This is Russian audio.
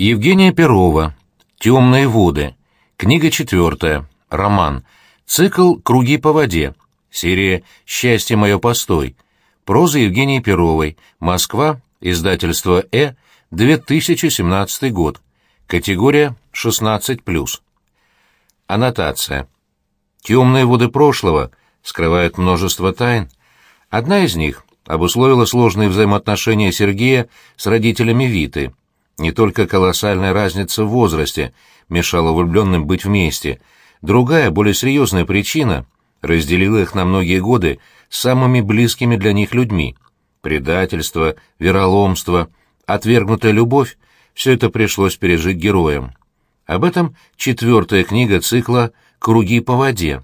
Евгения Перова. «Темные воды». Книга четвертая. Роман. Цикл «Круги по воде». Серия «Счастье мое постой». Проза Евгении Перовой. Москва. Издательство «Э». 2017 год. Категория 16+. Аннотация. Темные воды прошлого скрывают множество тайн. Одна из них обусловила сложные взаимоотношения Сергея с родителями Виты. Не только колоссальная разница в возрасте мешала влюбленным быть вместе, другая, более серьезная причина разделила их на многие годы самыми близкими для них людьми. Предательство, вероломство, отвергнутая любовь — все это пришлось пережить героям. Об этом четвертая книга цикла «Круги по воде»,